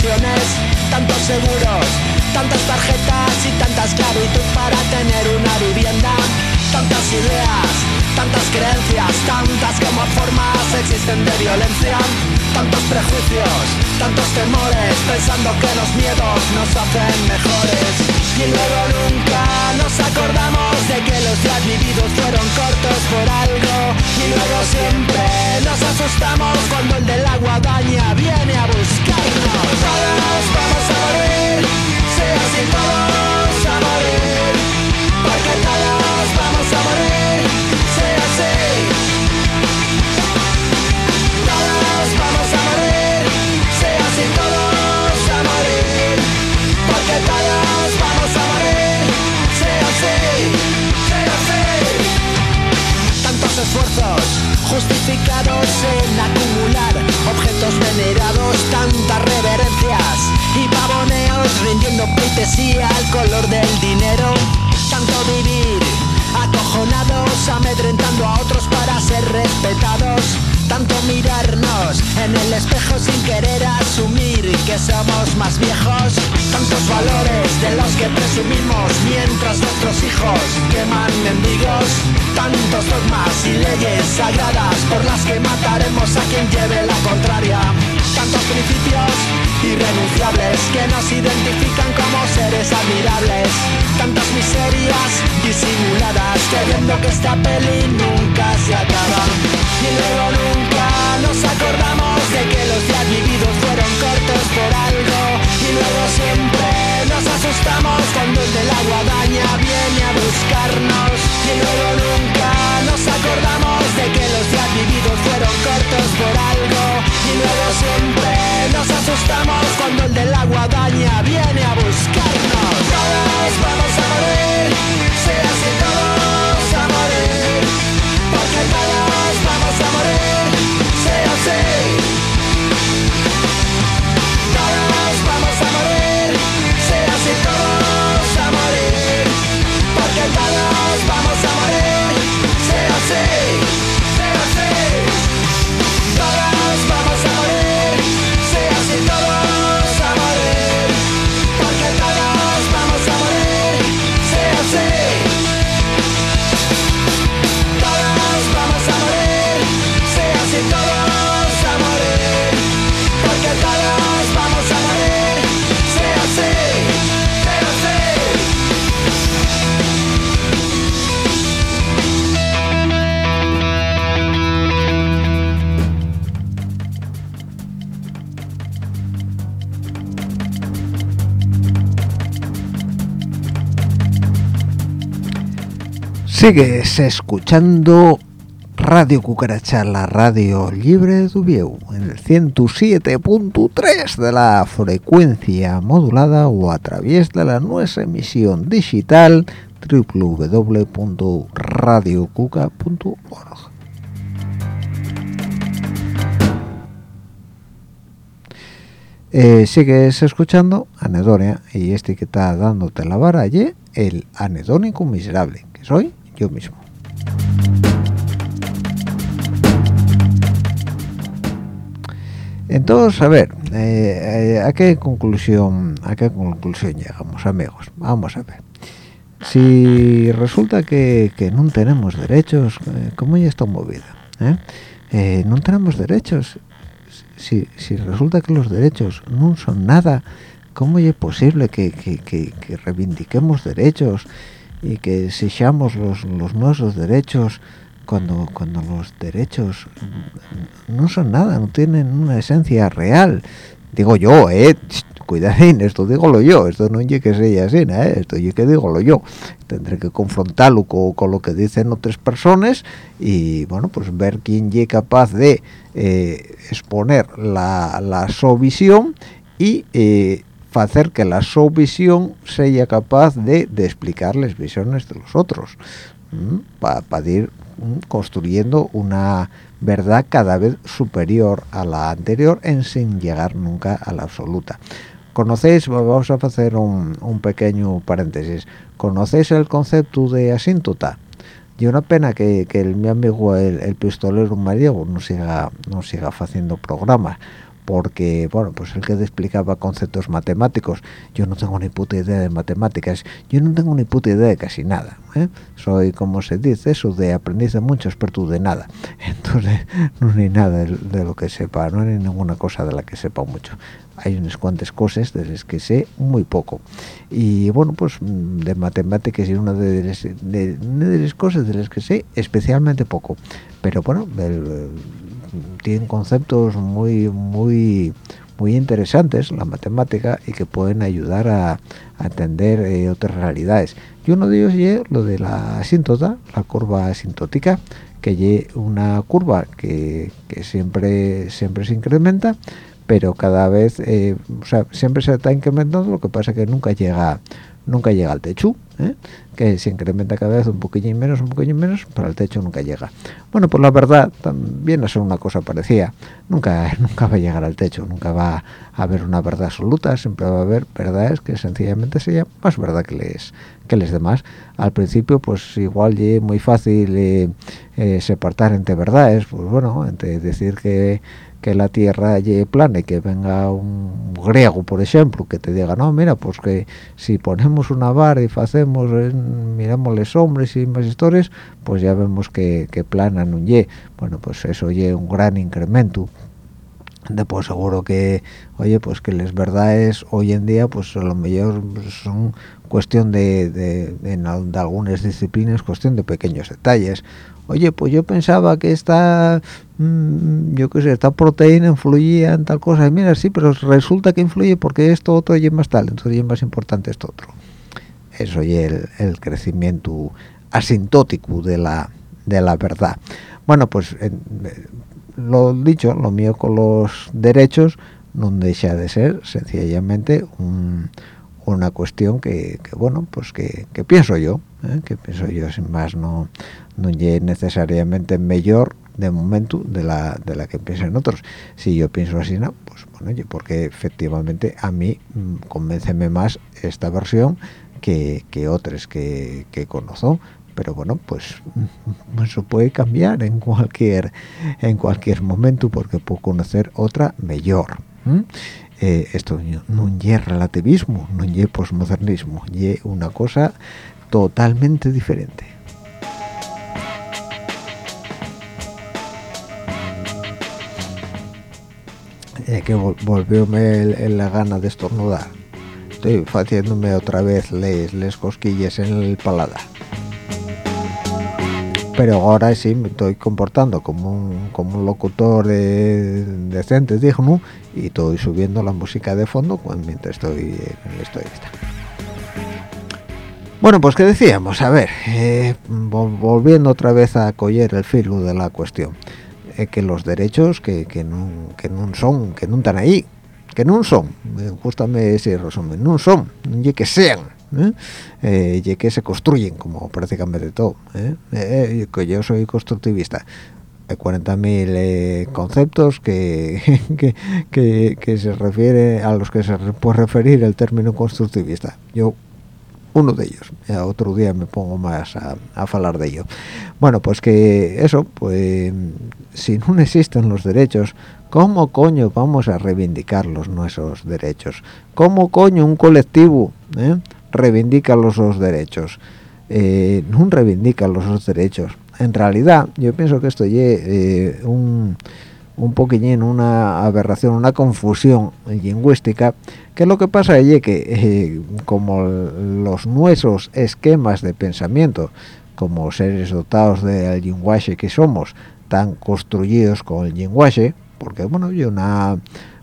Tantos seguros, tantas tarjetas y tanta esclavitud para tener una vivienda. Tantas ideas, tantas creencias, tantas como formas existen de violencia. Tantos prejuicios, tantos temores, pensando que los miedos nos hacen mejores. Y luego nunca nos acordamos de que los días vividos fueron cortos por algo. Y luego siempre nos asustamos cuando el del agua daña viene cortesía al color del dinero. Tanto vivir acojonados, amedrentando a otros para ser respetados. Tanto mirarnos en el espejo sin querer asumir que somos más viejos, tantos valores de los que presumimos mientras nuestros hijos queman mendigos, tantos dogmas y leyes sagradas por las que mataremos a quien lleve la contraria, tantos principios irrenunciables que nos identifican como seres admirables, tantas miserias disimuladas queriendo que esta peli nunca se acaba. Y luego nunca nos acordamos de que los días vividos fueron cortos por algo luego siempre. Nos asustamos cuando el de la guadaña viene a buscarnos. Y luego nunca nos acordamos de que los días vividos fueron cortos por algo. Y luego siempre nos asustamos cuando el de la guadaña viene a buscarnos. Todos vamos a morir sea así todos a morir. Porque todos vamos a morir sea así vamos a Sigues escuchando Radio Cucaracha, la radio libre de Dubieu, en el 107.3 de la frecuencia modulada o a través de la nuestra emisión digital www.radiocuca.org. Eh, sigues escuchando Anedonia y este que está dándote la vara allí, el anedónico miserable, que soy yo mismo. Entonces, a ver, eh, eh, ¿a qué conclusión, a qué conclusión llegamos, amigos? Vamos a ver. Si resulta que, no tenemos derechos, eh, ¿cómo ya está movida? ¿Eh? No tenemos derechos. Si, si resulta que los derechos no son nada, ¿cómo es posible que, que, que reivindiquemos derechos y que seamos los, los nuestros derechos cuando, cuando los derechos no son nada, no tienen una esencia real? Digo yo, eh, cuidadín, esto dígolo yo, esto no es que sea así, ¿eh? esto es que dígolo yo. Tendré que confrontarlo con, con, lo que dicen otras personas y, bueno, pues ver quién es capaz de eh, exponer la, la su visión y eh, hacer que la su visión sea capaz de, explicar las visiones de los otros, para ir construyendo una verdad cada vez superior a la anterior en sin llegar nunca a la absoluta. ¿Conocéis? Vamos a hacer un, un pequeño paréntesis. ¿Conocéis el concepto de asíntota? Y una pena que, que el, mi amigo el, el pistolero Mariego no siga no siga haciendo programas porque bueno pues el que explicaba conceptos matemáticos yo no tengo ni puta idea de matemáticas yo no tengo ni puta idea de casi nada ¿eh? soy como se dice eso de aprendiz de mucho experto de nada. Entonces no hay nada de, lo que sepa no hay ninguna cosa de la que sepa mucho. Hay unas cuantas cosas de las que sé muy poco. Y bueno pues de matemáticas es una de las, de, de las cosas de las que sé especialmente poco. Pero bueno tienen conceptos muy muy muy interesantes la matemática y que pueden ayudar a, a entender eh, otras realidades. Y uno de ellos es lo de la asíntota la curva asintótica que es una curva que, que, siempre siempre se incrementa pero cada vez eh, o sea siempre se está incrementando lo que pasa que nunca llega nunca llega al techo ¿eh? que se incrementa cada vez un poquillo menos, un poquillo menos, pero el techo nunca llega. Bueno, pues la verdad también ser una cosa parecida. Nunca, nunca va a llegar al techo, nunca va a haber una verdad absoluta, siempre va a haber verdades que sencillamente sean más verdad que les que les demás. Al principio, pues igual es muy fácil eh, eh, separar entre verdades, pues bueno, entre decir que que la tierra llegue plana y que venga un griego por ejemplo que te diga no mira pues que si ponemos una barra y hacemos eh, miramos los hombres y más historias pues ya vemos que, que plana no ye bueno pues eso ye un gran incremento. Después seguro que oye pues que las verdades hoy en día pues a lo mejor son cuestión de, de, en, de algunas disciplinas cuestión de pequeños detalles oye, pues yo pensaba que esta, mmm, yo qué sé, esta proteína influía en tal cosa, y mira, sí, pero resulta que influye porque esto otro y más tal, entonces es más importante esto otro. Eso y el, crecimiento asintótico de la, de la verdad. Bueno, pues en, lo dicho, lo mío con los derechos no deja de ser sencillamente un, una cuestión que, bueno, pues que, pienso yo, ¿eh? que pienso yo, sin más, no no es necesariamente mejor de momento de la de la que piensen otros. Si yo pienso así no pues bueno porque efectivamente a mí mmm, convénceme más esta versión que, que otras que, que conozco. Pero bueno pues eso puede cambiar en cualquier en cualquier momento porque puedo conocer otra mejor eh, esto no es relativismo no es posmodernismo es una cosa totalmente diferente. Eh, que vol volvióme la gana de estornudar. Estoy haciéndome otra vez les, les cosquillas en el paladar pero ahora sí me estoy comportando como un, como un locutor decente, digno, y estoy subiendo la música de fondo mientras estoy en el Bueno, pues que decíamos, a ver, eh, volviendo otra vez a coger el filo de la cuestión eh, que los derechos que, que, no, que no son, que no están ahí, que no son, eh, justamente ese resumen, no son, y que sean, ¿eh? Eh, y que se construyen como prácticamente todo, ¿eh? Que yo soy constructivista. Hay 40.000 conceptos que, que, se refiere a los que se puede referir el término constructivista. Yo uno de ellos otro día me pongo más a, a hablar de ello bueno pues que eso pues si no existen los derechos cómo coño vamos a reivindicar los nuestros derechos cómo coño un colectivo eh, reivindica los, los derechos. Eh, no reivindica los, los derechos. En realidad yo pienso que esto es eh, un un poquillín una aberración, una confusión lingüística, que lo que pasa es que eh, como los nuestros esquemas de pensamiento, como seres dotados del lenguaje que somos, tan construidos con el lenguaje, porque bueno, hay una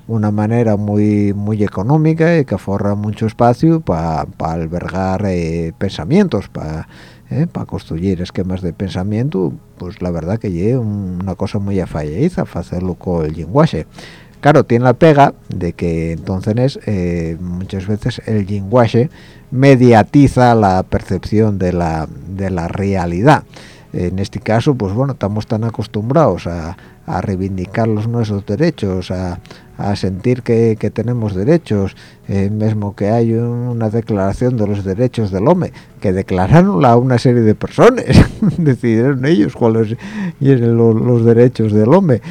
una manera muy muy económica y que aforra mucho espacio para pa albergar eh, pensamientos, para ¿eh? construir esquemas de pensamiento pues la verdad que es una cosa muy afalladiza hacerlo con el lenguaje claro tiene la pega de que entonces eh, muchas veces el lenguaje mediatiza la percepción de la, de la realidad en este caso pues bueno estamos tan acostumbrados a, a reivindicar los nuestros derechos a, a sentir que, que, tenemos derechos eh, mismo que hay una declaración de los derechos del hombre que declararon a una serie de personas decidieron ellos cuáles eran los, los derechos del hombre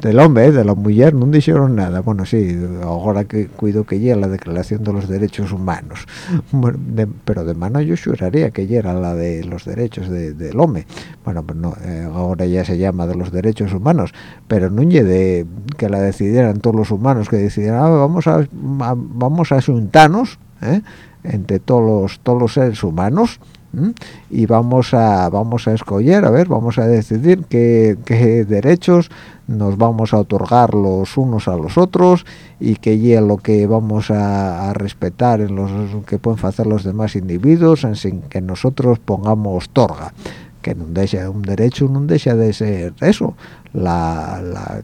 del hombre, eh, de la mujer, no dijeron nada. Bueno, sí, ahora que cuido que llega la Declaración de los Derechos Humanos. Bueno, de, pero de mano yo juraría que era la de los derechos de, del hombre. Bueno, pues no, eh, ahora ya se llama de los derechos humanos, pero no de que la decidieran todos los humanos, que decidieran, ah, vamos a, a, vamos a juntarnos, ¿eh? entre todos los, todos los seres humanos, Y vamos a vamos a escoger a ver vamos a decidir qué, qué, derechos nos vamos a otorgar los unos a los otros y que es lo que vamos a, respetar en los que pueden hacer los demás individuos en sin que nosotros pongamos torga. Que no deja un derecho no deja de ser eso la, la,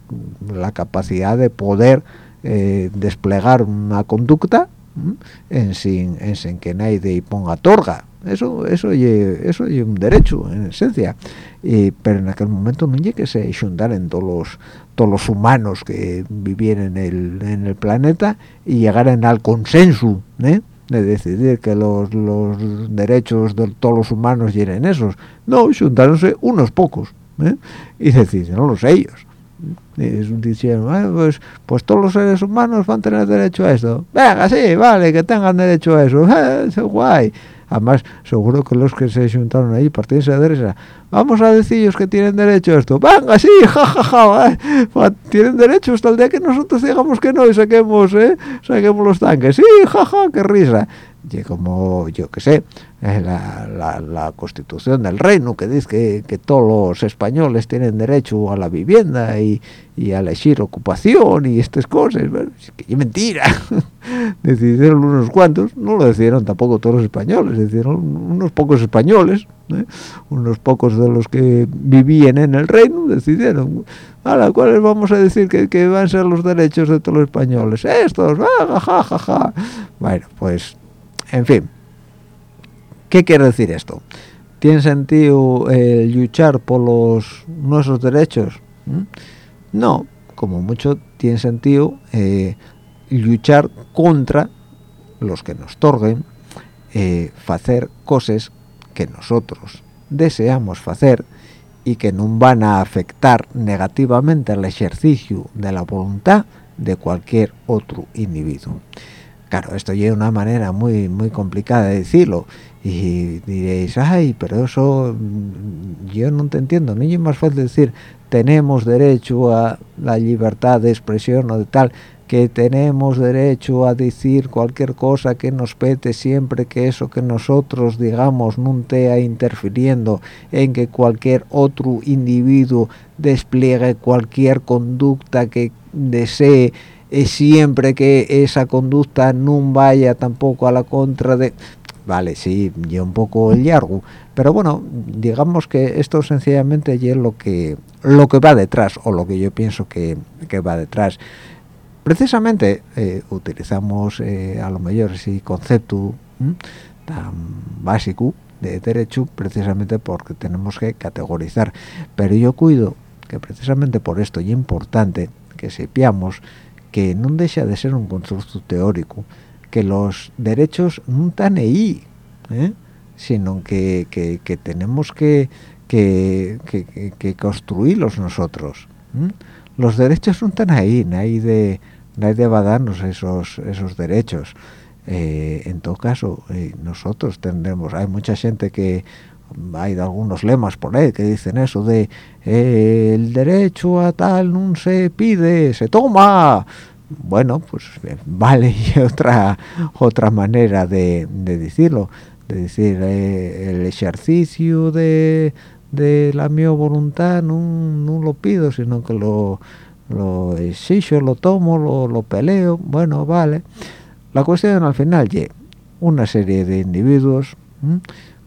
la capacidad de poder eh, desplegar una conducta en sin, en sin que nadie ponga torga eso eso eso es un derecho en esencia. Pero en aquel momento no que se en todos los todos los humanos que vivían en el, en el planeta y llegaran al consenso ¿eh? de decidir que los, los, derechos de todos los humanos lleguen esos. No juntáronse unos pocos ¿eh? y decidieron los ellos. Y dijeron pues, pues todos los seres humanos van a tener derecho a esto venga sí vale que tengan derecho a eso es guay además seguro que los que se juntaron ahí partían de derecha vamos a decirles que tienen derecho a esto. Venga sí jajaja tienen derecho hasta el día que nosotros digamos que no y saquemos eh saquemos los tanques. Sí jaja qué risa. Y como yo que sé eh, la, la, constitución del reino que dice que, todos los españoles tienen derecho a la vivienda y, y a elegir ocupación y estas cosas bueno, que es mentira. Decidieron unos cuantos no lo decidieron tampoco todos los españoles decidieron unos pocos españoles ¿eh? unos pocos de los que vivían en el reino decidieron a la cuales vamos a decir que, van a ser los derechos de todos los españoles estos ja, ja, ja, ja. bueno pues en fin, ¿qué quiere decir esto? ¿Tiene sentido luchar por los nuestros derechos? ¿Mm? No, como mucho tiene sentido eh, luchar contra los que nos torguen hacer eh, cosas que nosotros deseamos hacer y que no van a afectar negativamente al ejercicio de la voluntad de cualquier otro individuo. Claro, esto es una manera muy muy complicada de decirlo. Y diréis, ay, pero eso mm, yo no te entiendo, no es más fácil decir tenemos derecho a la libertad de expresión o de tal, que tenemos derecho a decir cualquier cosa que nos pete siempre que eso que nosotros digamos no esté interfiriendo en que cualquier otro individuo despliegue cualquier conducta que desee es siempre que esa conducta no vaya tampoco a la contra de vale sí yo un poco el largo pero bueno digamos que esto sencillamente es lo que lo que va detrás o lo que yo pienso que, va detrás precisamente eh, utilizamos eh, a lo mejor ese concepto tan básico de derecho precisamente porque tenemos que categorizar pero yo cuido que precisamente por esto es importante que sepamos que no deja de ser un constructo teórico, que los derechos no están ahí, ¿eh? sino que, tenemos que, que, construirlos nosotros. Los derechos no están ahí, nadie de, nadie de esos, esos derechos. Eh, en todo caso, eh, nosotros tendremos, hay mucha gente que hay algunos lemas por ahí que dicen eso de eh, el derecho a tal no se pide, se toma. Bueno, pues vale, y otra otra manera de, decirlo, de decir el ejercicio de, de la mi voluntad no, lo pido, sino que lo, lo exijo, lo tomo, lo, lo peleo, bueno, vale. La cuestión al final, ye, una serie de individuos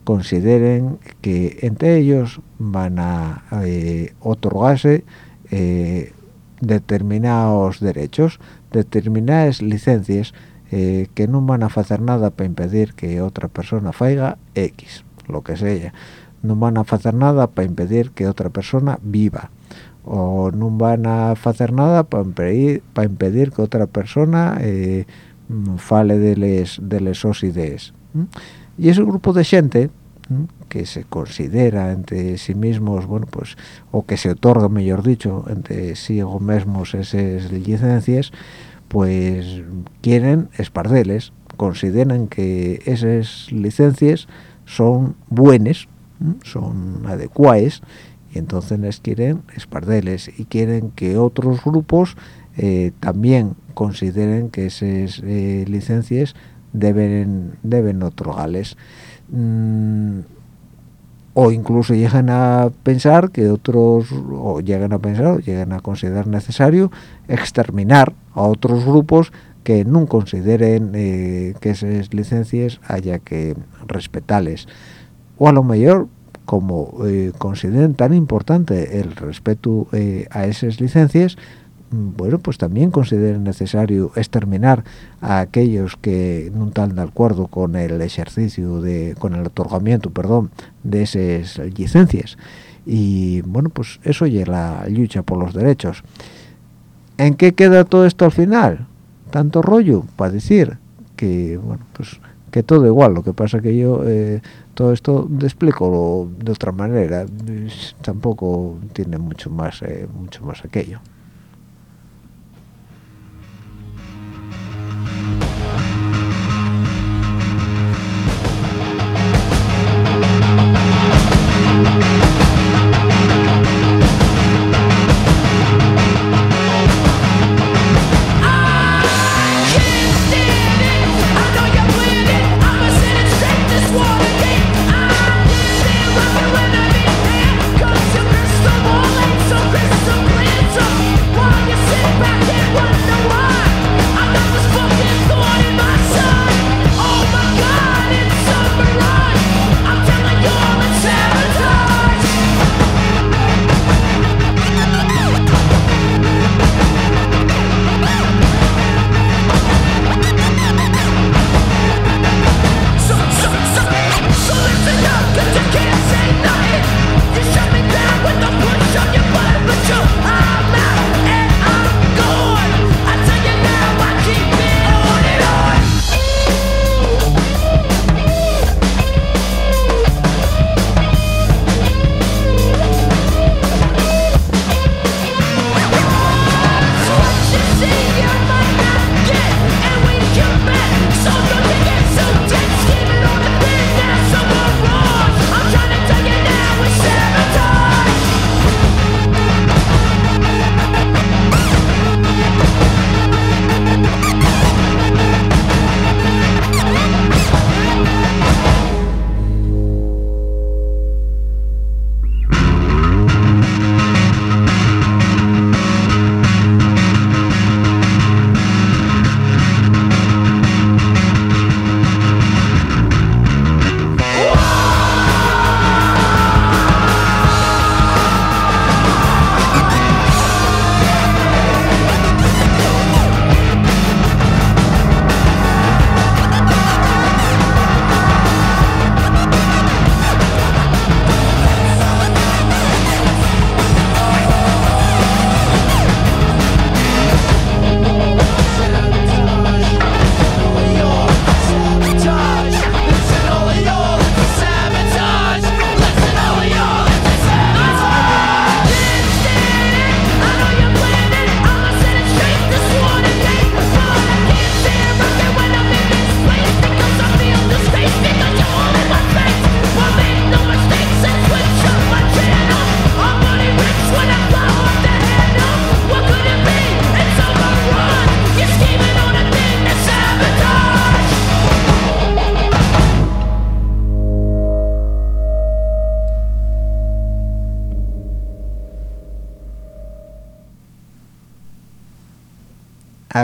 consideren que entre ellos van a eh, otorgarse eh, determinados derechos, determinadas licencias eh, que no van a hacer nada para impedir que otra persona faiga X, lo que sea. No van a hacer nada para impedir que otra persona viva. O no van a hacer nada para impedir, que otra persona fale de les, de les ideas. Y ese grupo de gente que se considera entre sí mismos, bueno, pues, o que se otorga, mejor dicho, entre sí mismos esas licencias, pues quieren espardeles, consideran que esas licencias son buenas, son adecuadas, y entonces les quieren espardeles y quieren que otros grupos eh, también consideren que esas eh, licencias deben, deben otorgarles. Mm, o incluso llegan a pensar que otros o llegan a pensar llegan a considerar necesario exterminar a otros grupos que no consideren eh, que esas licencias haya que respetarles o a lo mejor como eh, consideren tan importante el respeto eh, a esas licencias mm, bueno pues también consideren necesario exterminar a aquellos que no están de acuerdo con el ejercicio de con el otorgamiento perdón de esas licencias y bueno pues eso es la lucha por los derechos ¿en qué queda todo esto al final? tanto rollo para decir que bueno pues que todo igual lo que pasa que yo eh, todo esto te explico de otra manera tampoco tiene mucho más eh, mucho más aquello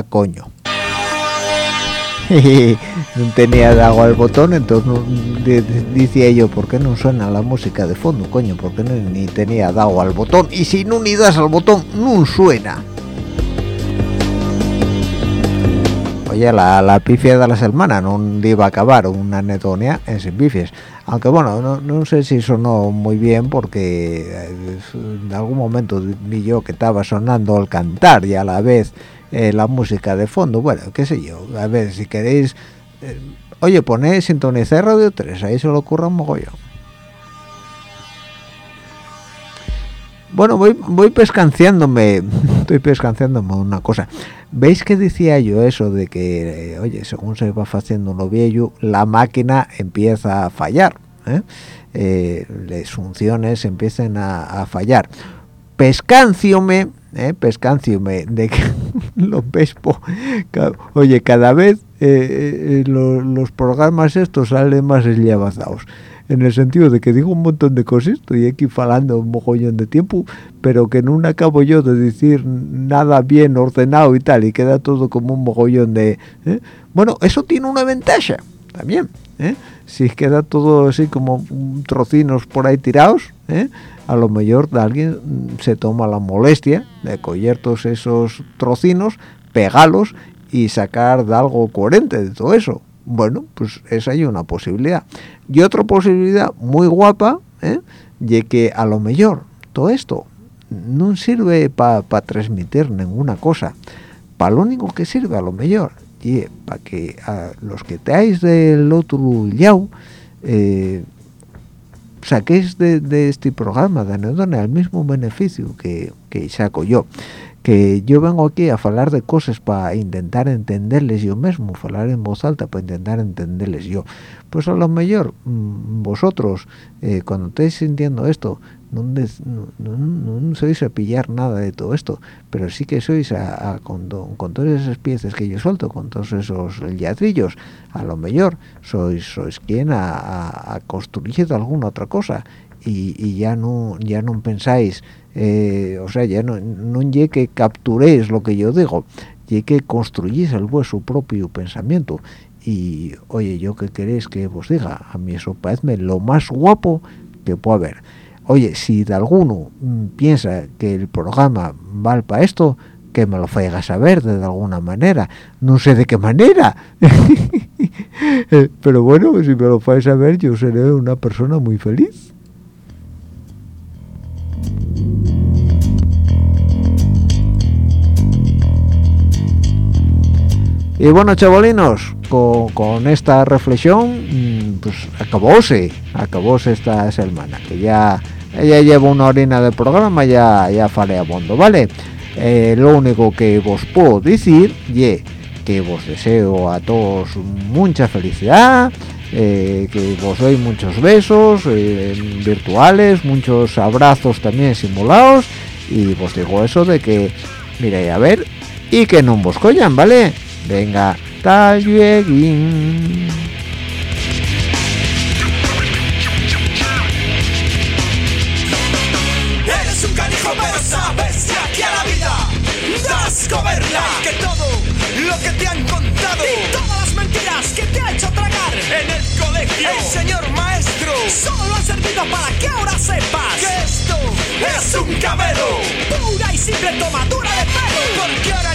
coño. No tenía dado al botón entonces decía yo ¿por qué no suena la música de fondo coño? porque no, ni tenía dado al botón y si no ni al botón no suena oye la, la pifia de la semana no iba a acabar una netonia en sin pifias. Aunque bueno no, no, sé si sonó muy bien porque eh, en algún momento vi yo que estaba sonando el cantar y a la vez eh, la música de fondo. Bueno qué sé yo. A ver si queréis eh, oye ponéis sintonizar radio 3 ahí se lo ocurra un mogollón. Bueno voy voy pescanciándome estoy pescanciándome una cosa. Veis que decía yo eso de que eh, oye según se va haciendo lo viejo la máquina empieza a fallar las funciones empiezan a, a fallar pescanciome eh, de que lo pespo. Oye cada vez eh, eh, los programas estos salen más esliabazados. En el sentido de que digo un montón de cosas estoy aquí falando un mogollón de tiempo pero que no acabo yo de decir nada bien ordenado y tal y queda todo como un mogollón de bueno eso tiene una ventaja también si queda todo así como trocinos por ahí tirados ¿eh? a lo mejor alguien se toma la molestia de coger todos esos trocinos pegarlos y sacar de algo coherente de todo eso bueno pues esa hay una posibilidad y otra posibilidad muy guapa ¿eh? de que a lo mejor todo esto no sirve para transmitir ninguna cosa para lo único que sirve a lo mejor y para que a los que teáis del otro lado eh, saquéis de, este programa de Anedona el mismo beneficio que, que saco yo que yo vengo aquí a hablar de cosas para intentar entenderles yo mismo, hablar en voz alta para intentar entenderles yo. Pues a lo mejor mm, vosotros, eh, cuando estéis sintiendo esto, no, sois a pillar nada de todo esto, pero sí que sois con, todas esas piezas que yo suelto, con todos esos ladrillos, a lo mejor sois sois quien a, construir alguna otra cosa y, ya no ya no pensáis eh, o sea ya no no que capturéis lo que yo digo y que construyís el vuestro propio pensamiento. Y oye yo qué queréis que os diga a mí eso parece lo más guapo que puede haber oye, si de alguno mm, piensa que el programa vale para esto, que me lo a saber de alguna manera. No sé de qué manera. Pero bueno, si me lo a saber, yo seré una persona muy feliz. Y bueno, chavalinos, con, esta reflexión, mm, pues acabóse, acabóse esta semana, que ya ella lleva una orina de programa ya ya faré a bondo vale eh, lo único que vos puedo decir y que vos deseo a todos mucha felicidad eh, que vos doy muchos besos eh, virtuales muchos abrazos también simulados y vos digo eso de que mire a ver y que no vos collan vale venga tal que todo lo que te han contado y todas las mentiras que te ha hecho tragar en el colegio el señor maestro solo ha servido para que ahora sepas que esto es un cabelo pura y simple tomadura de pelo. Porque ahora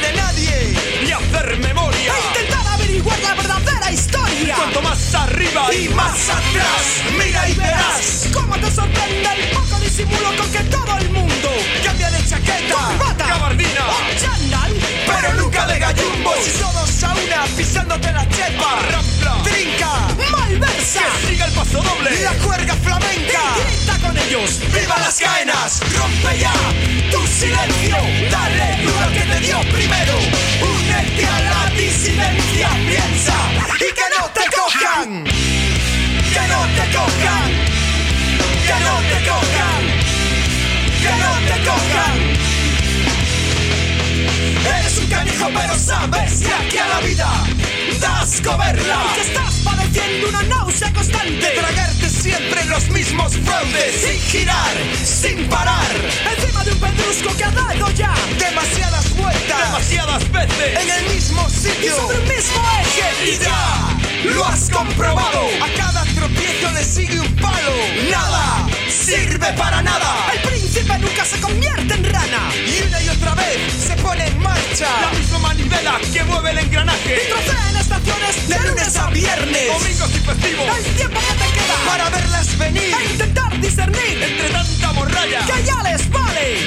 de nadie y hacer memoria. E intentar averiguar la verdadera historia cuanto más arriba y más atrás. Mira y verás cómo te sorprende el poco disimulo con que todo el mundo cambia de chaqueta corbata gabardina o chandal pero nunca de gallumbos. Y todos a una pisándote la chepa rampla. trinca malversa. Que siga el paso doble. Y la cuerda flamenca. Y grita con ellos viva las caenas. Rompe ya tu silencio. Dale duro que te dio primero. Únete a la disidencia piensa. Y que no cojan. Que no te cojan. Que no te cojan. Que no te cojan canijo pero sabes que aquí a la vida das coberla Que estás padeciendo una náusea constante. Tragarte siempre los mismos fraudes. Sin girar, sin parar. Encima de un pedrusco que ha dado ya Demasiadas vueltas. Demasiadas veces. En el mismo sitio. Y sobre el mismo eje. Y ya lo has comprobado. A cada tropiezo le sigue un palo. Nada sirve para nada. El que mueve el engranaje. Y trocea en estaciones de lunes a viernes. Domingos y festivos. El tiempo que te queda Para verlas venir. E intentar discernir Entre tanta morralla Que ya les vale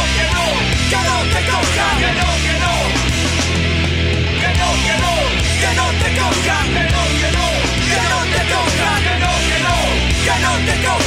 te cojan. Que no, que no. Que no, que no. Que no te cojan. Que no, que no. Que no te cojan. Que no, que no. Que no te cojan.